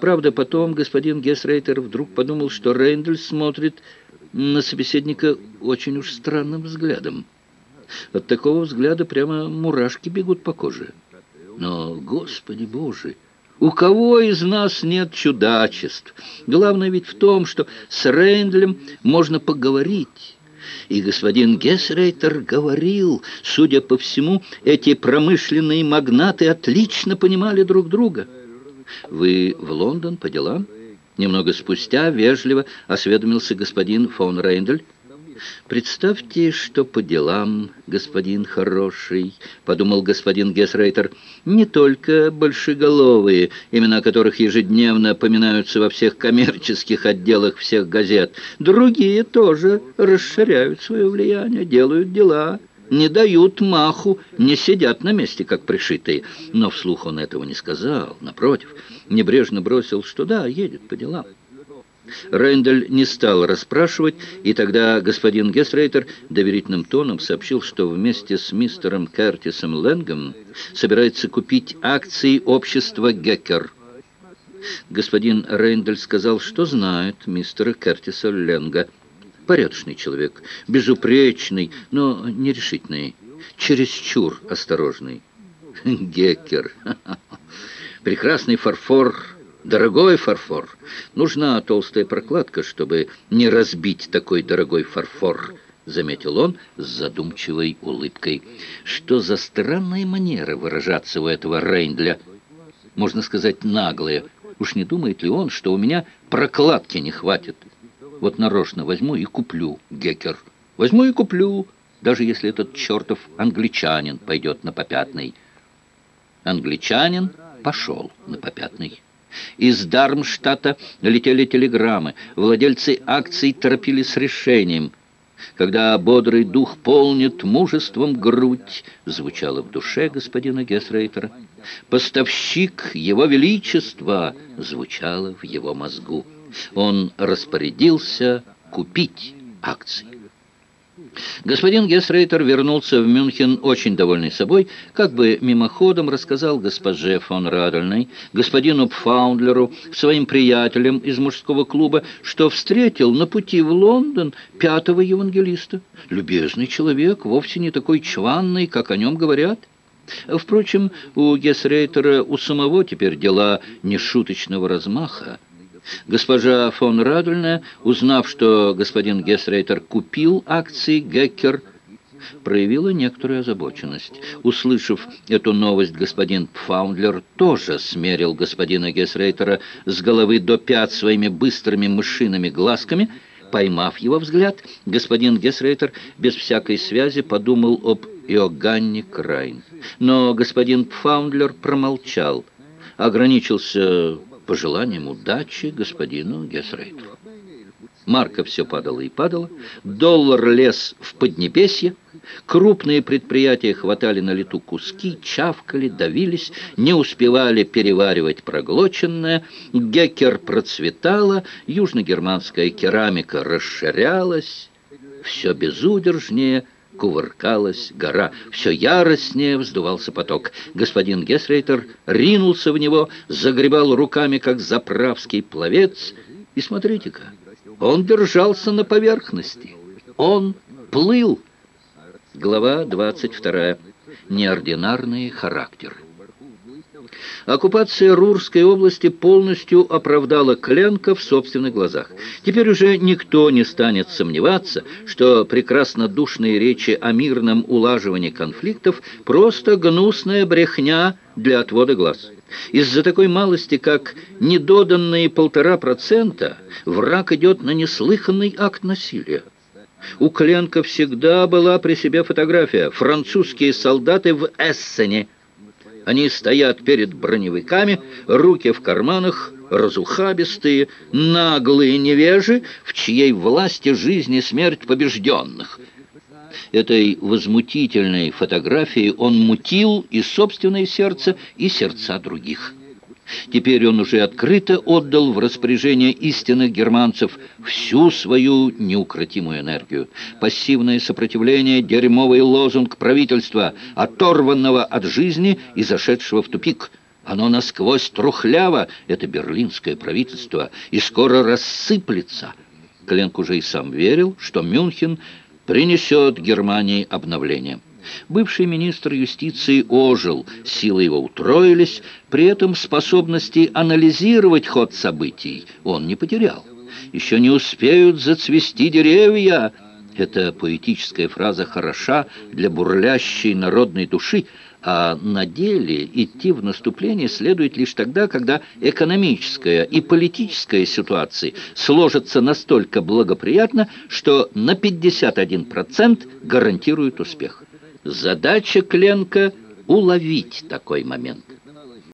Правда, потом господин Гесрейтер вдруг подумал, что Рейндель смотрит на собеседника очень уж странным взглядом. От такого взгляда прямо мурашки бегут по коже. Но, Господи Боже, у кого из нас нет чудачеств? Главное ведь в том, что с Рейндлем можно поговорить. И господин Гесрейтер говорил, судя по всему, эти промышленные магнаты отлично понимали друг друга. «Вы в Лондон по делам?» Немного спустя вежливо осведомился господин фон Рейндель. «Представьте, что по делам, господин хороший», — подумал господин Гесрейтер, «не только большеголовые, имена которых ежедневно поминаются во всех коммерческих отделах всех газет, другие тоже расширяют свое влияние, делают дела» не дают маху, не сидят на месте, как пришитые. Но вслух он этого не сказал, напротив, небрежно бросил, что да, едет по делам. Рэндаль не стал расспрашивать, и тогда господин Гесрейтер доверительным тоном сообщил, что вместе с мистером Кертисом Лэнгом собирается купить акции общества «Геккер». Господин Рэндаль сказал, что знает мистера Кертиса Ленга – порядочный человек, безупречный, но нерешительный, чересчур осторожный. Геккер. Прекрасный фарфор, дорогой фарфор. Нужна толстая прокладка, чтобы не разбить такой дорогой фарфор, заметил он с задумчивой улыбкой. Что за странная манера выражаться у этого Рейндля? Можно сказать, наглая. Уж не думает ли он, что у меня прокладки не хватит? Вот нарочно возьму и куплю, Геккер. Возьму и куплю, даже если этот чертов англичанин пойдет на попятный. Англичанин пошел на попятный. Из Дармштадта летели телеграммы. Владельцы акций торопились с решением. «Когда бодрый дух полнит мужеством грудь», звучало в душе господина Гесрейтера. «Поставщик Его Величества» звучало в его мозгу он распорядился купить акции. Господин Гесрейтер вернулся в Мюнхен очень довольный собой, как бы мимоходом рассказал госпоже фон Радельной, господину Пфаундлеру, своим приятелям из мужского клуба, что встретил на пути в Лондон пятого евангелиста. Любезный человек, вовсе не такой чванный, как о нем говорят. Впрочем, у Гесрейтера у самого теперь дела нешуточного размаха. Госпожа фон Радульна, узнав, что господин Гесрейтер купил акции Геккер, проявила некоторую озабоченность. Услышав эту новость, господин Пфаундлер тоже смерил господина Гесрейтера с головы до пят своими быстрыми мышиными глазками. Поймав его взгляд, господин Гесрейтер без всякой связи подумал об Иоганне Крайн. Но господин Пфаундлер промолчал, ограничился пожеланием удачи господину Гесрейтеру. Марка все падала и падала, доллар лез в Поднебесье, крупные предприятия хватали на лету куски, чавкали, давились, не успевали переваривать проглоченное, Геккер процветала, южногерманская керамика расширялась, все безудержнее – кувыркалась гора. Все яростнее вздувался поток. Господин Гесрейтер ринулся в него, загребал руками, как заправский пловец. И смотрите-ка, он держался на поверхности. Он плыл. Глава 22. Неординарные характеры. Оккупация Рурской области полностью оправдала Кленка в собственных глазах. Теперь уже никто не станет сомневаться, что прекрасно душные речи о мирном улаживании конфликтов просто гнусная брехня для отвода глаз. Из-за такой малости, как недоданные полтора процента, враг идет на неслыханный акт насилия. У Кленка всегда была при себе фотография «Французские солдаты в Эссене», они стоят перед броневиками, руки в карманах, разухабистые, наглые невежи, в чьей власти жизнь и смерть побежденных. Этой возмутительной фотографией он мутил и собственное сердце, и сердца других. Теперь он уже открыто отдал в распоряжение истинных германцев всю свою неукротимую энергию. Пассивное сопротивление – дерьмовый лозунг правительства, оторванного от жизни и зашедшего в тупик. Оно насквозь трухляво, это берлинское правительство, и скоро рассыплется. Кленк уже и сам верил, что Мюнхен принесет Германии обновление. Бывший министр юстиции ожил, силы его утроились, при этом способности анализировать ход событий он не потерял. «Еще не успеют зацвести деревья!» Эта поэтическая фраза хороша для бурлящей народной души, а на деле идти в наступление следует лишь тогда, когда экономическая и политическая ситуации сложатся настолько благоприятно, что на 51% гарантирует успех. Задача Кленка – уловить такой момент.